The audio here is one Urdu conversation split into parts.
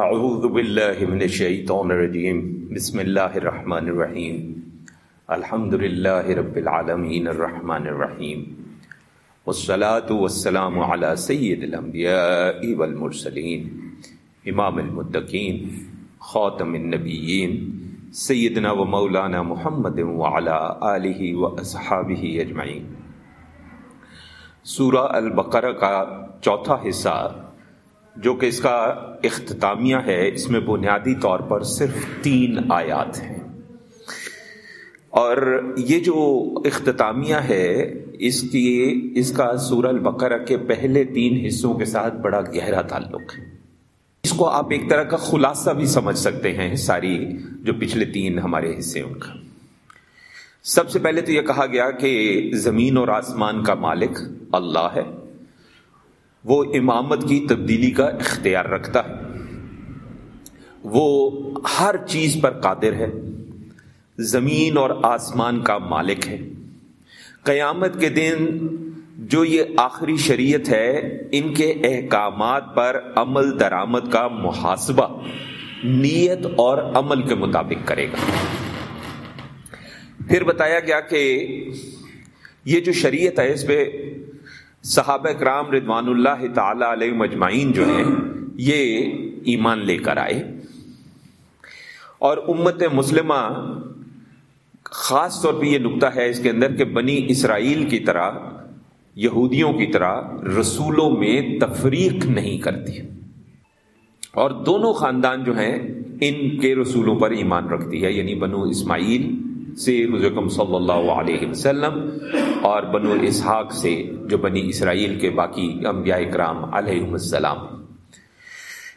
اعوذ باللہ من الشیطان الرجیم بسم اللہ الرحمن الرحیم الحمد للہ رب العالمین الرحمن الرحیم والصلاة والسلام على سید الانبیاء والمرسلین امام المتقین خاتم النبیین سیدنا و مولانا محمد وعلى آلہ و اصحابہ اجمعین سورہ البقرہ کا چوتھا حصہ جو کہ اس کا اختتامیہ ہے، اس میں بنیادی طور پر صرف تین آیات ہیں۔ اور یہ جو اختتامیہ ہے، اس کی، اس کا سورہ البقرہ کے پہلے تین حصوں کے ساتھ بڑا گہرا تعلق ہے۔ اس کو آپ ایک طرح کا خلاصہ بھی سمجھ سکتے ہیں، ساری جو پچھلے تین ہمارے حصے ان کا۔ سب سے پہلے تو یہ کہا گیا کہ زمین اور آسمان کا مالک اللہ ہے۔ وہ امامت کی تبدیلی کا اختیار رکھتا ہے۔ وہ ہر چیز پر قادر ہے۔ زمین اور آسمان کا مالک ہے۔ قیامت کے دن جو یہ آخری شریعت ہے، ان کے احکامات پر عمل درآمد کا محاسبہ، نیت اور عمل کے مطابق کرے گا۔ پھر بتایا گیا کہ یہ جو شریعت ہے، اس پہ صحابہ کرام ردوان اللہ تعالی علیہ مجمعین جو ہیں، یہ ایمان لے کر آئے۔ اور امت مسلمہ خاص طور پہ یہ نقطہ ہے اس کے اندر کہ بنی اسرائیل کی طرح، یہودیوں کی طرح رسولوں میں تفریق نہیں کرتی۔ اور دونوں خاندان جو ہیں، ان کے رسولوں پر ایمان رکھتی ہے یعنی بنو اسماعیل سے حضرکم صلی اللہ علیہ وسلم اور بنو اسحاق سے جو بنی اسرائیل کے باقی انبیاء اکرام علیہ السلام۔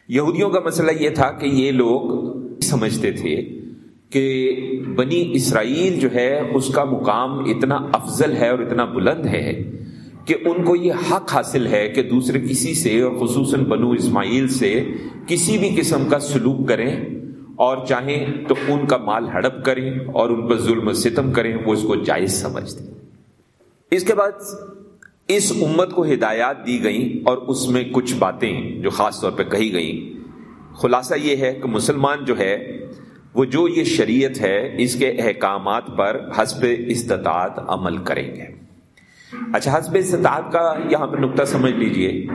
یہودیوں کا مسئلہ یہ تھا کہ یہ لوگ سمجھتے تھے کہ بنی اسرائیل جو ہے اس کا مقام اتنا افضل ہے اور اتنا بلند ہے کہ ان کو یہ حق حاصل ہے کہ دوسرے کسی سے اور خصوصاً بنو اسماعیل سے کسی بھی قسم کا سلوک کریں۔ اور چاہیں تو ان کا مال ہڑپ کریں اور ان پر ظلم و ستم کریں، وہ اس کو جائز سمجھتے اس کے بعد اس امت کو ہدایات دی گئیں اور اس میں کچھ باتیں جو خاص طور پہ کہی گئیں۔ خلاصہ یہ ہے کہ مسلمان جو ہے، وہ جو یہ شریعت ہے، اس کے احکامات پر حسب استطاعت عمل کریں گے۔ اچھا حسب استطاعت کا یہاں پہ نقطہ سمجھ لیجیے۔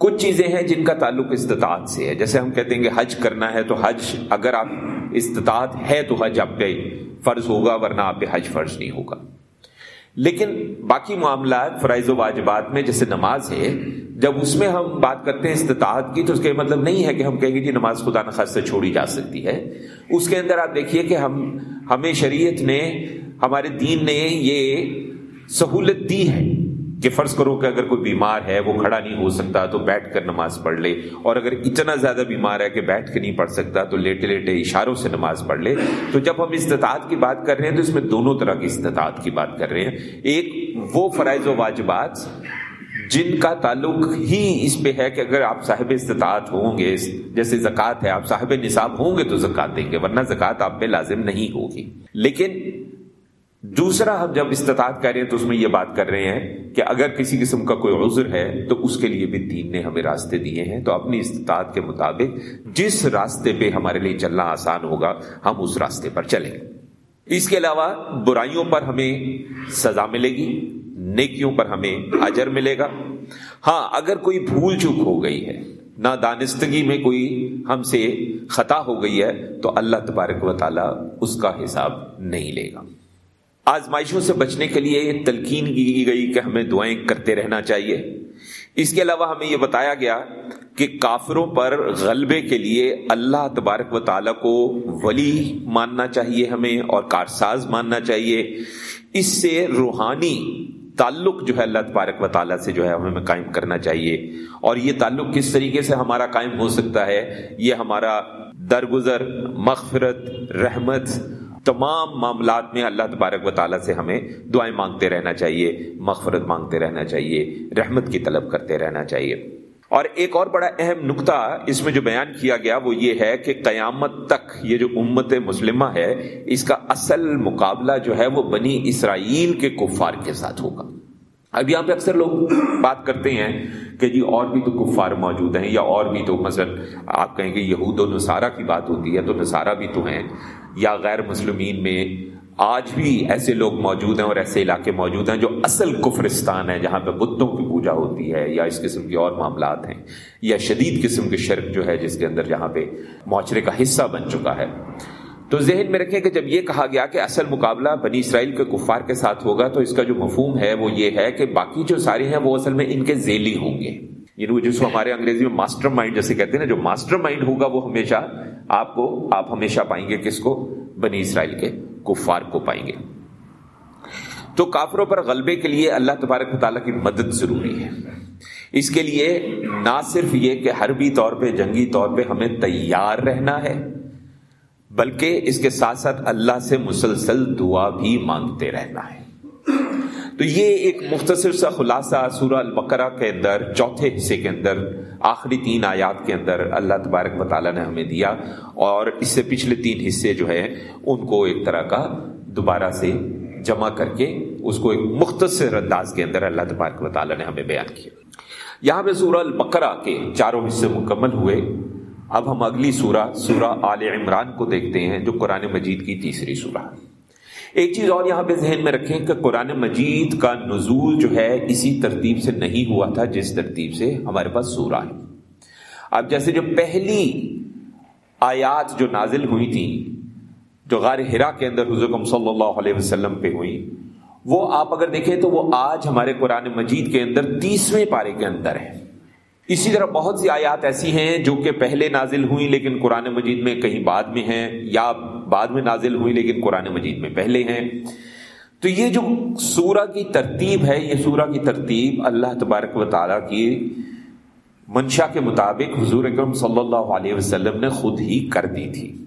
کچھ چیزیں ہیں جن کا تعلق استطاعت سے ہے۔ جیسے ہم کہتے ہیں کہ حج کرنا ہے تو حج، اگر آپ استطاعت ہے تو حج آپ پہ فرض ہوگا، ورنہ آپ پہ حج فرض نہیں ہوگا۔ لیکن باقی معاملات فرائض و واجبات میں، جیسے نماز ہے، جب اس میں ہم بات کرتے ہیں استطاعت کی، تو اس کا مطلب نہیں ہے کہ ہم کہیں گے جی نماز خدا نخواست سے چھوڑی جا سکتی ہے۔ اس کے اندر آپ دیکھیے کہ ہم، ہمیں شریعت نے، ہمارے دین نے یہ سہولت دی ہے۔ کہ فرض کرو کہ اگر کوئی بیمار ہے، وہ کھڑا نہیں ہو سکتا، تو بیٹھ کر نماز پڑھ لے۔ اور اگر اتنا زیادہ بیمار ہے کہ بیٹھ کے نہیں پڑھ سکتا، تو لیٹے لیٹے اشاروں سے نماز پڑھ لے۔ تو جب ہم استطاعت کی بات کر رہے ہیں، تو اس میں دونوں طرح کی استطاعت کی بات کر رہے ہیں۔ ایک وہ فرائض و واجبات جن کا تعلق ہی اس پہ ہے کہ اگر آپ صاحب استطاعت ہوں گے، جیسے زکوٰۃ ہے، آپ صاحب نصاب ہوں گے تو زکوٰۃ دیں گے، ورنہ زکوٰۃ آپ پہ لازم نہیں ہوگی۔ لیکن دوسرا ہم جب استطاعت کر رہے ہیں تو اس میں یہ بات کر رہے ہیں کہ اگر کسی قسم کا کوئی عذر ہے تو اس کے لیے بھی دین نے ہمیں راستے دیے ہیں تو اپنی استطاعت کے مطابق جس راستے پہ ہمارے لیے چلنا آسان ہوگا ہم اس راستے پر چلیں اس کے علاوہ برائیوں پر ہمیں سزا ملے گی، نیکیوں پر ہمیں اجر ملے گا۔ ہاں اگر کوئی بھول چوک ہو گئی ہے، نہ دانستگی میں کوئی ہم سے خطا ہو گئی ہے، تو اللہ تبارک و تعالی اس کا حساب نہیں لے گا۔ آزمائشوں سے بچنے کے لیے تلقین کی گئی کہ ہمیں دعائیں کرتے رہنا چاہیے۔ اس کے علاوہ ہمیں یہ بتایا گیا کہ کافروں پر غلبے کے لیے اللہ تبارک و تعالیٰ کو ولی ماننا چاہیے ہمیں اور کارساز ماننا چاہیے۔ اس سے روحانی تعلق جو ہے اللہ تبارک و تعالیٰ سے جو ہے ہمیں قائم کرنا چاہیے۔ اور یہ تعلق کس طریقے سے ہمارا قائم ہو سکتا ہے؟ یہ ہمارا درگزر، مغفرت، رحمت تمام معاملات میں اللہ تبارک و تعالیٰ سے ہمیں دعائیں مانگتے رہنا چاہیے، مغفرت مانگتے رہنا چاہیے، رحمت کی طلب کرتے رہنا چاہیے۔ اور ایک اور بڑا اہم نقطہ اس میں جو بیان کیا گیا وہ یہ ہے کہ قیامت تک یہ جو امت مسلمہ ہے، اس کا اصل مقابلہ جو ہے وہ بنی اسرائیل کے کفار کے ساتھ ہوگا۔ اب یہاں پہ اکثر لوگ بات کرتے ہیں کہ جی اور بھی تو کفار موجود ہیں یا اور بھی تو مثلا آپ کہیں گے یہود و نصارہ کی بات ہوتی ہے تو نصارہ بھی تو ہیں یا غیر مسلمین میں آج بھی ایسے لوگ موجود ہیں اور ایسے علاقے موجود ہیں جو اصل کفرستان ہے جہاں پہ بتوں کی پوجا ہوتی ہے یا اس قسم کے اور معاملات ہیں یا شدید قسم کے شرک جو ہے جس کے اندر جہاں پہ معاشرے کا حصہ بن چکا ہے۔ تو ذہن میں رکھیں کہ جب یہ کہا گیا کہ اصل مقابلہ بنی اسرائیل کے کفار کے ساتھ ہوگا، تو اس کا جو مفہوم ہے وہ یہ ہے کہ باقی جو سارے ہیں وہ اصل میں ان کے ذیلی ہوں گے۔ یعنی جس کو ہمارے انگریزی میں ماسٹر مائنڈ جیسے کہتے ہیں نا، جو ماسٹر مائنڈ ہوگا وہ ہمیشہ آپ کو، آپ ہمیشہ پائیں گے کس کو؟ بنی اسرائیل کے کفار کو پائیں گے۔ تو کافروں پر غلبے کے لیے اللہ تبارک تعالیٰ کی مدد ضروری ہے۔ اس کے لیے نہ صرف یہ کہ حربی طور پہ، جنگی طور پہ ہمیں تیار رہنا ہے بلکہ اس کے ساتھ ساتھ اللہ سے مسلسل دعا بھی مانگتے رہنا ہے۔ تو یہ ایک مختصر سا خلاصہ سورہ البقرہ کے اندر، چوتھے حصے کے اندر، آخری تین آیات کے اندر اللہ تبارک و تعالیٰ نے ہمیں دیا۔ اور اس سے پچھلے تین حصے جو ہے ان کو ایک طرح کا دوبارہ سے جمع کر کے، اس کو ایک مختصر انداز کے اندر اللہ تبارک و تعالیٰ نے ہمیں بیان کیا۔ یہاں پہ سورہ البقرہ کے چاروں حصے مکمل ہوئے۔ اب ہم اگلی سورہ سورہ آل عمران کو دیکھتے ہیں، جو قرآن مجید کی تیسری سورہ ایک چیز اور یہاں پہ ذہن میں رکھیں کہ قرآن مجید کا نزول جو ہے، اسی ترتیب سے نہیں ہوا تھا جس ترتیب سے ہمارے پاس سورہ ہے۔ اب جیسے جو پہلی آیات جو نازل ہوئی تھی، جو غار ہرا کے اندر حضرت صلی اللہ علیہ وسلم پہ ہوئی، وہ آپ اگر دیکھیں تو وہ آج ہمارے قرآن مجید کے اندر تیسویں پارے کے اندر ہے۔ اسی طرح بہت سی آیات ایسی ہیں جو کہ پہلے نازل ہوئی لیکن قرآن مجید میں کہیں بعد میں ہیں یا بعد میں نازل ہوئی لیکن قرآن مجید میں پہلے ہیں۔ تو یہ جو سورہ کی ترتیب ہے، یہ سورہ کی ترتیب اللہ تبارک و تعالیٰ کی منشا کے مطابق حضور اکرم صلی اللہ علیہ وسلم نے خود ہی کر دی تھی۔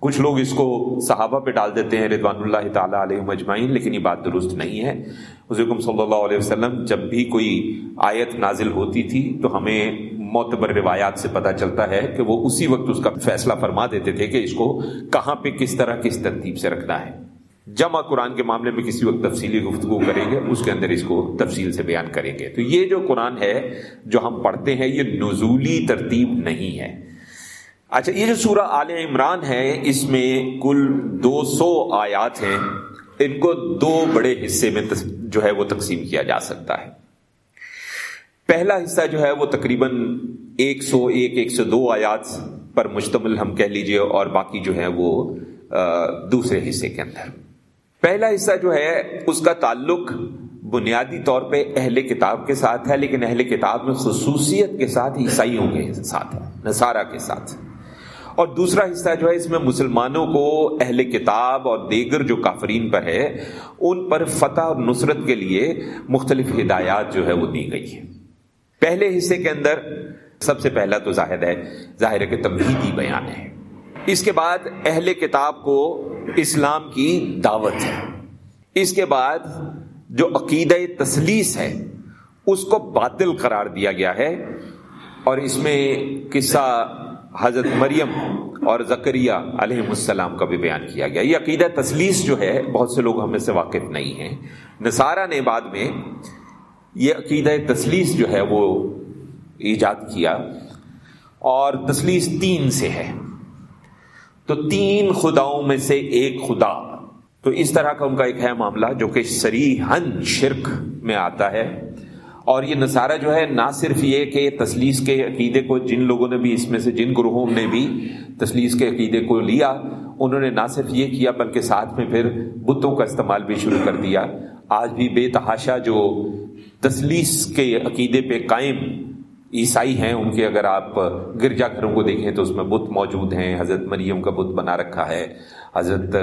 کچھ لوگ اس کو صحابہ پہ ڈال دیتے ہیں، رضوان اللہ تعالیٰ علیہ مجمعین لیکن یہ بات درست نہیں ہے۔ حضرت صلی اللہ علیہ وسلم جب بھی کوئی آیت نازل ہوتی تھی تو ہمیں معتبر روایات سے پتہ چلتا ہے کہ وہ اسی وقت اس کا فیصلہ فرما دیتے تھے کہ اس کو کہاں پہ کس طرح کس ترتیب سے رکھنا ہے۔ جمع قرآن کے معاملے میں کسی وقت تفصیلی گفتگو کریں گے، اس کے اندر اس کو تفصیل سے بیان کریں گے۔ تو یہ جو قرآن ہے جو ہم پڑھتے ہیں، یہ نزولی ترتیب نہیں ہے۔ اچھا یہ جو سورہ آل عمران ہے، اس میں کل دو سو آیات ہیں۔ ان کو دو بڑے حصے میں جو ہے وہ تقسیم کیا جا سکتا ہے۔ پہلا حصہ جو ہے وہ تقریباً ایک سو ایک ایک سو دو آیات پر مشتمل ہم کہہ لیجیے، اور باقی جو ہے وہ دوسرے حصے کے اندر۔ پہلا حصہ جو ہے، اس کا تعلق بنیادی طور پہ اہل کتاب کے ساتھ ہے، لیکن اہل کتاب میں خصوصیت کے ساتھ عیسائیوں کے ساتھ ہے، نصارہ کے ساتھ۔ اور دوسرا حصہ جو ہے اس میں مسلمانوں کو اہل کتاب اور دیگر جو کافرین پر ہے، ان پر فتح اور نصرت کے لیے مختلف ہدایات جو ہے وہ دی گئی ہے پہلے حصے کے اندر سب سے پہلا تو ظاہر ہے، ظاہر کے تمہیدی بیان ہے۔ اس کے بعد اہل کتاب کو اسلام کی دعوت ہے۔ اس کے بعد جو عقیدہ تسلیس ہے، اس کو باطل قرار دیا گیا ہے۔ اور اس میں قصہ حضرت مریم اور زکریہ علیہ السلام کا بھی بیان کیا گیا۔ یہ عقیدہ تسلیس جو ہے، بہت سے لوگ ہمیں سے واقف نہیں ہیں۔ نصارہ نے بعد میں یہ عقیدہ تسلیس جو ہے، وہ ایجاد کیا۔ اور تسلیس تین سے ہے۔ تو تین خداؤں میں سے ایک خدا۔ تو اس طرح کا ان کا ایک ہے معاملہ، جو کہ سری ہن شرک میں آتا ہے۔ اور یہ نصارہ جو ہے، نہ صرف یہ کہ تسلیس کے عقیدے کو جن لوگوں نے بھی اس میں سے، جن گروہوں نے بھی تسلیس کے عقیدے کو لیا، انہوں نے نہ صرف یہ کیا، بلکہ ساتھ میں پھر بتوں کا استعمال بھی شروع کر دیا۔ آج بھی بے تحاشا جو تسلیس کے عقیدے پہ قائم عیسائی ہیں، ان کے اگر آپ گرجا گھروں کو دیکھیں تو اس میں بت موجود ہیں۔ حضرت مریم کا بت بنا رکھا ہے۔ حضرت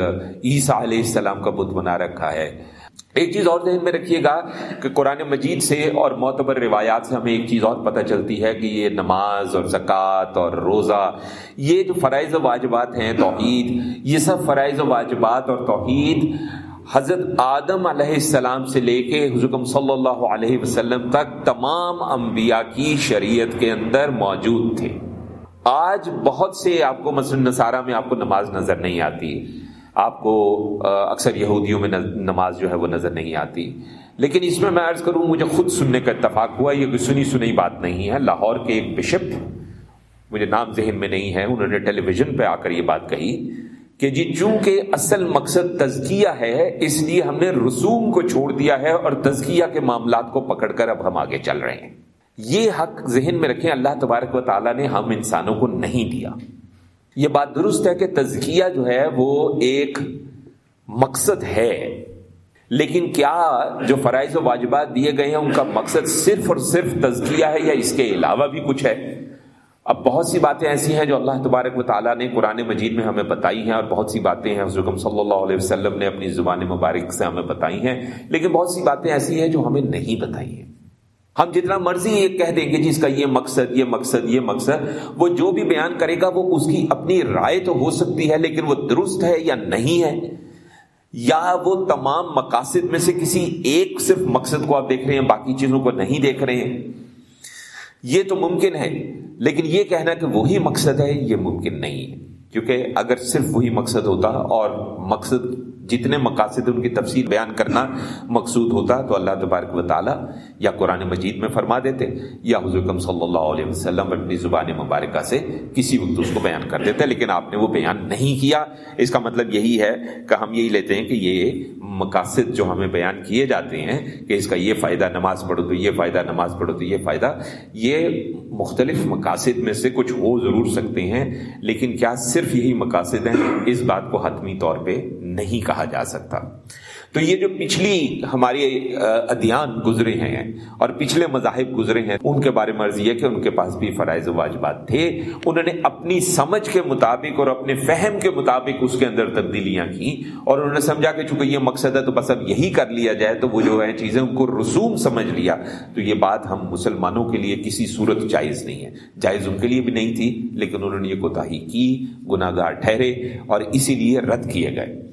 عیسیٰ علیہ السلام کا بت بنا رکھا ہے۔ ایک چیز اور ذہن میں رکھیے گا کہ قرآن مجید سے اور معتبر روایات سے ہمیں ایک چیز اور پتہ چلتی ہے کہ یہ نماز اور زکوٰۃ اور روزہ، یہ جو فرائض و واجبات ہیں، توحید، یہ سب فرائض و واجبات اور توحید حضرت آدم علیہ السلام سے لے کے حضرت صلی اللہ علیہ وسلم تک تمام انبیاء کی شریعت کے اندر موجود تھے۔ آج بہت سے آپ کو مثلاً نصارہ میں آپ کو نماز نظر نہیں آتی۔ آپ کو اکثر یہودیوں میں نماز جو ہے وہ نظر نہیں آتی۔ لیکن اس میں میں عرض کروں، مجھے خود سننے کا اتفاق ہوا، یہ کوئی سنی سنی بات نہیں ہے۔ لاہور کے ایک بشپ، مجھے نام ذہن میں نہیں ہے، انہوں نے ٹیلی ویژن پہ آ کر یہ بات کہی کہ جی چونکہ اصل مقصد تزکیہ ہے، اس لیے ہم نے رسوم کو چھوڑ دیا ہے اور تزکیہ کے معاملات کو پکڑ کر اب ہم آگے چل رہے ہیں۔ یہ حق ذہن میں رکھیں، اللہ تبارک و تعالیٰ نے ہم انسانوں کو نہیں دیا۔ یہ بات درست ہے کہ تزکیہ جو ہے وہ ایک مقصد ہے، لیکن کیا جو فرائض و واجبات دیے گئے ہیں، ان کا مقصد صرف اور صرف تزکیہ ہے یا اس کے علاوہ بھی کچھ ہے؟ اب بہت سی باتیں ایسی ہیں جو اللہ تبارک و تعالیٰ نے قرآن مجید میں ہمیں بتائی ہیں اور بہت سی باتیں ہیں حضرت صلی اللہ علیہ وسلم نے اپنی زبان مبارک سے ہمیں بتائی ہیں، لیکن بہت سی باتیں ایسی ہیں جو ہمیں نہیں بتائی ہیں۔ ہم جتنا مرضی یہ کہہ دیں گے جی جس کا یہ مقصد یہ مقصد یہ مقصد، وہ جو بھی بیان کرے گا وہ اس کی اپنی رائے تو ہو سکتی ہے لیکن وہ درست ہے یا نہیں ہے؟ یا وہ تمام مقاصد میں سے کسی ایک صرف مقصد کو آپ دیکھ رہے ہیں، باقی چیزوں کو نہیں دیکھ رہے ہیں؟ یہ تو ممکن ہے، لیکن یہ کہنا کہ وہی مقصد ہے، یہ ممکن نہیں ہے۔ کیونکہ اگر صرف وہی مقصد ہوتا اور مقصد جتنے مقاصد ان کی تفصیل بیان کرنا مقصود ہوتا تو اللہ تبارک و تعالیٰ یا قرآن مجید میں فرما دیتے یا حضرت صلی اللہ علیہ وسلم اپنی زبان مبارکہ سے کسی وقت اس کو بیان کر دیتے لیکن آپ نے وہ بیان نہیں کیا۔ اس کا مطلب یہی ہے کہ ہم یہی لیتے ہیں کہ یہ مقاصد جو ہمیں بیان کیے جاتے ہیں کہ اس کا یہ فائدہ نماز پڑھو تو یہ فائدہ نماز پڑھو تو یہ فائدہ، یہ مختلف مقاصد میں سے کچھ ہو ضرور سکتے ہیں لیکن کیا صرف یہی مقاصد ہیں؟ اس بات کو حتمی طور پہ نہیں کہا جا سکتا۔ تو یہ جو پچھلی ہمارے ادیان گزرے ہیں اور پچھلے مذاہب گزرے ہیں، ان کے بارے میں مرضی ہے کہ ان کے پاس بھی فرائض و واجبات تھے۔ انہوں نے اپنی سمجھ کے مطابق اور اپنے فہم کے مطابق اس کے اندر تبدیلیاں کی اور انہوں نے سمجھا کہ چونکہ یہ مقصد ہے تو بس اب یہی کر لیا جائے، تو وہ جو ہے چیزیں ان کو رسوم سمجھ لیا۔ تو یہ بات ہم مسلمانوں کے لیے کسی صورت جائز نہیں ہے۔ جائز ان کے لیے بھی نہیں تھی، لیکن انہوں نے یہ کوتاہی کی گناہ گار ٹھہرے اور اسی لیے رد کیے گئے۔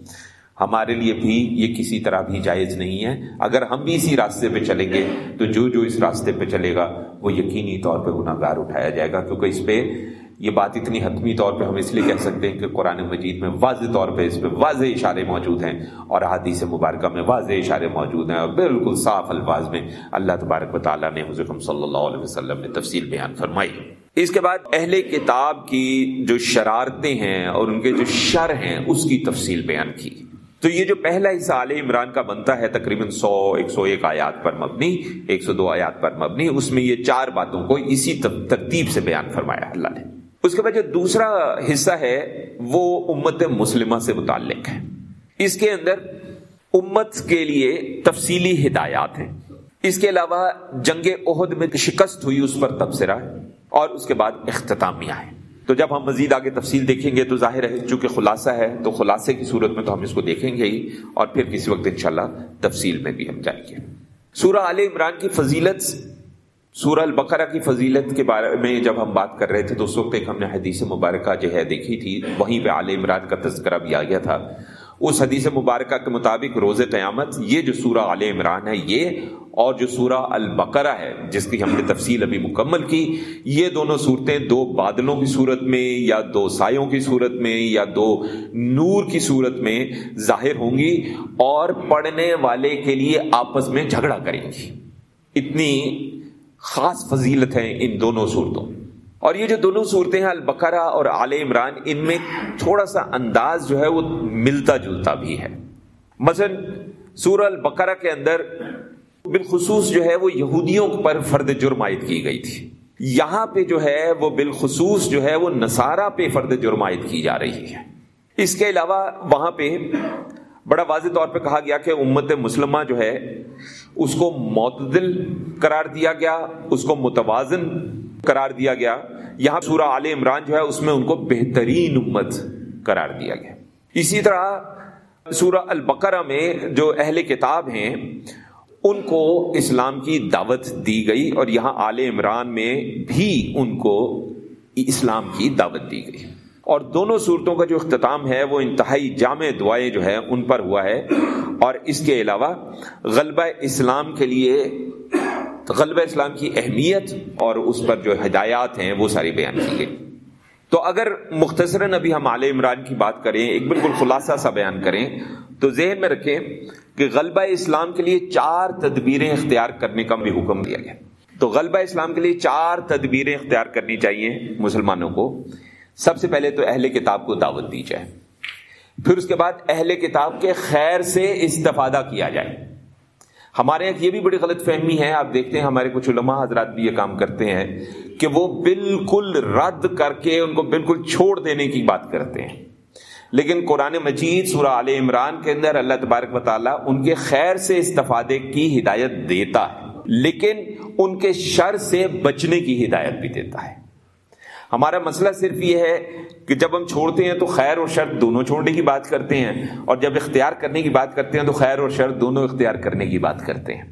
ہمارے لیے بھی یہ کسی طرح بھی جائز نہیں ہے۔ اگر ہم بھی اسی راستے پہ چلیں گے تو جو جو اس راستے پہ چلے گا، وہ یقینی طور پہ گناہ گار اٹھایا جائے گا۔ کیونکہ اس پہ یہ بات اتنی حتمی طور پہ ہم اس لیے کہہ سکتے ہیں کہ قرآن مجید میں واضح طور پہ اس پہ واضح اشارے موجود ہیں اور حدیث مبارکہ میں واضح اشارے موجود ہیں اور بالکل صاف الفاظ میں اللہ تبارک و تعالیٰ نے حضرت صلی اللہ علیہ وسلم نے تفصیل بیان فرمائی۔ اس کے بعد اہل کتاب کی جو شرارتیں ہیں اور ان کے جو شر ہیں، اس کی تفصیل بیان کی۔ تو یہ جو پہلا حصہ عال عمران کا بنتا ہے تقریباً سو، ایک سو ایک آیات پر مبنی، ایک سو دو آیات پر مبنی، اس میں یہ چار باتوں کو اسی ترتیب سے بیان فرمایا اللہ نے۔ اس کے بعد جو دوسرا حصہ ہے، وہ امت مسلمہ سے متعلق ہے۔ اس کے اندر امت کے لیے تفصیلی ہدایات ہیں۔ اس کے علاوہ جنگ عہد میں شکست ہوئی، اس پر تبصرہ ہے اور اس کے بعد اختتامیہ ہے۔ تو جب ہم مزید آگے تفصیل دیکھیں گے تو ظاہر ہے چونکہ خلاصہ ہے، تو خلاصے کی صورت میں تو ہم اس کو دیکھیں گے ہی، اور پھر کسی وقت انشاءاللہ تفصیل میں بھی ہم جائیں گے۔ سورہ عال عمران کی فضیلت، سورہ البقرہ کی فضیلت کے بارے میں جب ہم بات کر رہے تھے، تو اس وقت ایک ہم نے حدیث مبارکہ جو ہے دیکھی تھی وہیں پہ عال عمران کا تذکرہ بھی آ گیا تھا۔ اس حدیث مبارکہ کے مطابق روز قیامت، یہ جو سورہ عال عمران ہے، یہ اور جو سورہ البقرہ ہے، جس کی ہم نے تفصیل ابھی مکمل کی، یہ دونوں صورتیں دو بادلوں کی صورت میں یا دو سایوں کی صورت میں یا دو نور کی صورت میں ظاہر ہوں گی اور پڑھنے والے کے لیے آپس میں جھگڑا کریں گی۔ اتنی خاص فضیلت ہے ان دونوں صورتوں۔ اور یہ جو دونوں صورتیں ہیں، البقرہ اور عال عمران، ان میں تھوڑا سا انداز جو ہے وہ ملتا جلتا بھی ہے۔ مثلا، سورہ البقرہ کے اندر بالخصوص جو ہے وہ یہودیوں پر فرد جرم عائد کی گئی تھی۔ یہاں پہ جو ہے وہ بالخصوص جو ہے وہ نصارہ پہ فرد جرم عائد کی جا رہی ہے۔ اس کے علاوہ وہاں پہ بڑا واضح طور پہ کہا گیا کہ امت مسلمہ جو ہے، اس کو معتدل قرار دیا گیا، اس کو متوازن قرار دیا گیا۔ یہاں سورہ عال عمران جو ہے، اس میں ان کو بہترین امت قرار دیا گیا۔ اسی طرح سورہ البقرہ میں جو اہل کتاب ہیں، ان کو اسلام کی دعوت دی گئی اور یہاں آل عمران میں بھی ان کو اسلام کی دعوت دی گئی۔ اور دونوں صورتوں کا جو اختتام ہے، وہ انتہائی جامع دعائیں جو ہے ان پر ہوا ہے۔ اور اس کے علاوہ غلبہ اسلام کے لیے غلبہ اسلام کی اہمیت اور اس پر جو ہدایات ہیں وہ ساری بیان کی گئی۔ تو اگر مختصراً ابھی ہم عال عمران کی بات کریں، ایک بالکل خلاصہ سا بیان کریں، تو ذہن میں رکھیں کہ غلبہ اسلام کے لیے چار تدبیریں اختیار کرنے کا بھی حکم دیا گیا۔ تو غلبہ اسلام کے لیے چار تدبیریں اختیار کرنی چاہیے مسلمانوں کو۔ سب سے پہلے تو اہل کتاب کو دعوت دی جائے۔ پھر اس کے بعد اہل کتاب کے خیر سے استفادہ کیا جائے۔ ہمارے یہاں یہ بھی بڑی غلط فہمی ہے، آپ دیکھتے ہیں ہمارے کچھ علماء حضرات بھی یہ کام کرتے ہیں کہ وہ بالکل رد کر کے ان کو بالکل چھوڑ دینے کی بات کرتے ہیں۔ لیکن قرآن مجید سورہ عال عمران کے اندر اللہ تبارک و تعالیٰ ان کے خیر سے استفادے کی ہدایت دیتا ہے، لیکن ان کے شر سے بچنے کی ہدایت بھی دیتا ہے۔ ہمارا مسئلہ صرف یہ ہے کہ جب ہم چھوڑتے ہیں تو خیر اور شر دونوں چھوڑنے کی بات کرتے ہیں اور جب اختیار کرنے کی بات کرتے ہیں تو خیر اور شر دونوں اختیار کرنے کی بات کرتے ہیں۔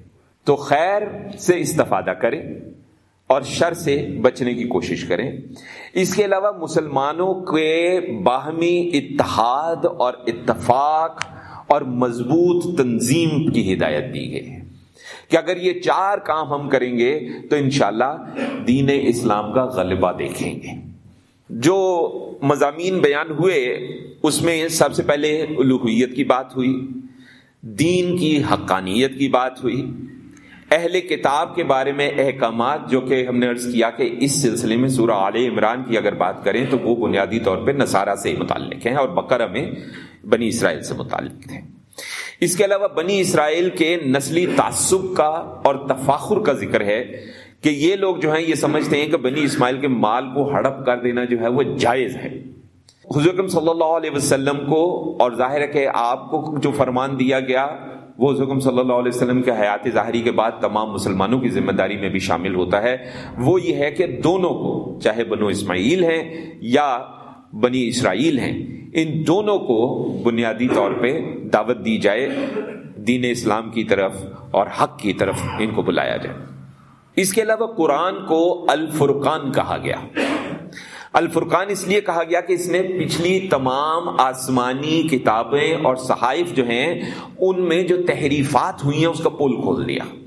تو خیر سے استفادہ کریں اور شر سے بچنے کی کوشش کریں۔ اس کے علاوہ مسلمانوں کے باہمی اتحاد اور اتفاق اور مضبوط تنظیم کی ہدایت دی گئی۔ ہے کہ اگر یہ چار کام ہم کریں گے تو انشاءاللہ دین اسلام کا غلبہ دیکھیں گے۔ جو مضامین بیان ہوئے، اس میں سب سے پہلے الوحیت کی بات ہوئی، دین کی حقانیت کی بات ہوئی، اہل کتاب کے بارے میں احکامات جو کہ ہم نے عرض کیا کہ اس سلسلے میں سورہ عال عمران کی اگر بات کریں تو وہ بنیادی طور پہ نصارہ سے متعلق ہیں اور بقرہ میں بنی اسرائیل سے متعلق ہیں۔ اس کے علاوہ بنی اسرائیل کے نسلی تعصب کا اور تفاخر کا ذکر ہے کہ یہ لوگ جو ہیں یہ سمجھتے ہیں کہ بنی اسماعیل کے مال کو ہڑپ کر دینا جو ہے وہ جائز ہے۔ حضرت صلی اللہ علیہ وسلم کو اور ظاہر ہے کہ آپ کو جو فرمان دیا گیا، وہ حضرت صلی اللہ علیہ وسلم کے حیات ظاہری کے بعد تمام مسلمانوں کی ذمہ داری میں بھی شامل ہوتا ہے۔ وہ یہ ہے کہ دونوں کو، چاہے بنو اسماعیل ہیں یا بنی اسرائیل ہیں، ان دونوں کو بنیادی طور پہ دعوت دی جائے، دین اسلام کی طرف اور حق کی طرف ان کو بلایا جائے۔ اس کے علاوہ قرآن کو الفرقان کہا گیا۔ الفرقان اس لیے کہا گیا کہ اس نے پچھلی تمام آسمانی کتابیں اور صحائف جو ہیں، ان میں جو تحریفات ہوئی ہیں، اس کا پول کھول دیا۔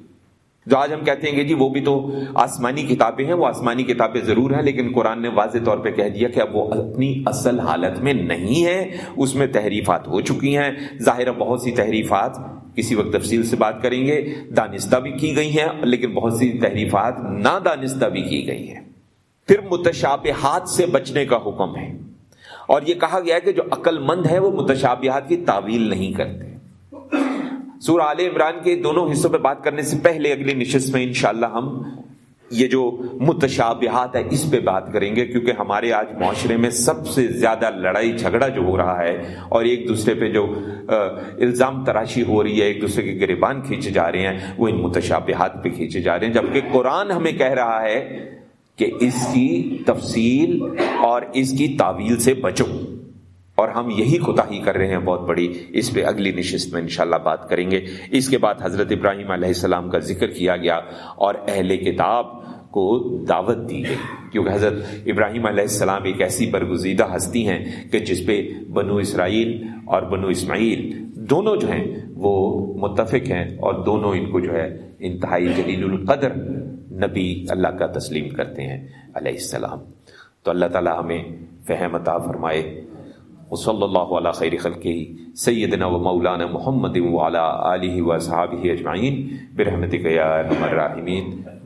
جو آج ہم کہتے ہیں کہ جی وہ بھی تو آسمانی کتابیں ہیں، وہ آسمانی کتابیں ضرور ہیں، لیکن قرآن نے واضح طور پہ کہہ دیا کہ اب وہ اپنی اصل حالت میں نہیں ہے اس میں تحریفات ہو چکی ہیں۔ ظاہر بہت سی تحریفات کسی وقت تفصیل سے بات کریں گے، دانستہ بھی کی گئی ہیں، لیکن بہت سی تحریفات نہ دانستہ بھی کی گئی ہیں۔ پھر متشابہات سے بچنے کا حکم ہے۔ اور یہ کہا گیا ہے کہ جو عقل مند ہے وہ متشابہات کی تعویل نہیں کرتے۔ سورہ عال عمران کے دونوں حصوں پہ بات کرنے سے پہلے اگلی نشست میں انشاءاللہ ہم یہ جو متشابہات ہے اس پہ بات کریں گے، کیونکہ ہمارے آج معاشرے میں سب سے زیادہ لڑائی جھگڑا جو ہو رہا ہے اور ایک دوسرے پہ جو الزام تراشی ہو رہی ہے، ایک دوسرے کے گریبان کھینچے جا رہے ہیں، وہ ان متشابہات پہ کھینچے جا رہے ہیں۔ جبکہ قرآن ہمیں کہہ رہا ہے کہ اس کی تفصیل اور اس کی تعویل سے بچو۔ اور ہم یہی کوتا ہی کر رہے ہیں، بہت بڑی۔ اس پہ اگلی نشست میں انشاءاللہ بات کریں گے۔ اس کے بعد حضرت ابراہیم علیہ السلام کا ذکر کیا گیا اور اہل کتاب کو دعوت دی گئی۔ کیونکہ حضرت ابراہیم علیہ السلام ایک ایسی برگزیدہ ہستی ہیں کہ جس پہ بنو اسرائیل اور بنو اسماعیل دونوں جو ہیں وہ متفق ہیں اور دونوں ان کو جو ہے انتہائی جلیل القدر نبی اللہ کا تسلیم کرتے ہیں علیہ السلام۔ تو اللہ تعالیٰ ہمیں فہم عطا فرمائے۔ وصلی اللہ علیہ خیر خلقہ، سیدنا و مولانا محمد وعلا آلہ و صحابہ اجمعین، برحمتک یا ارحم الراحمین۔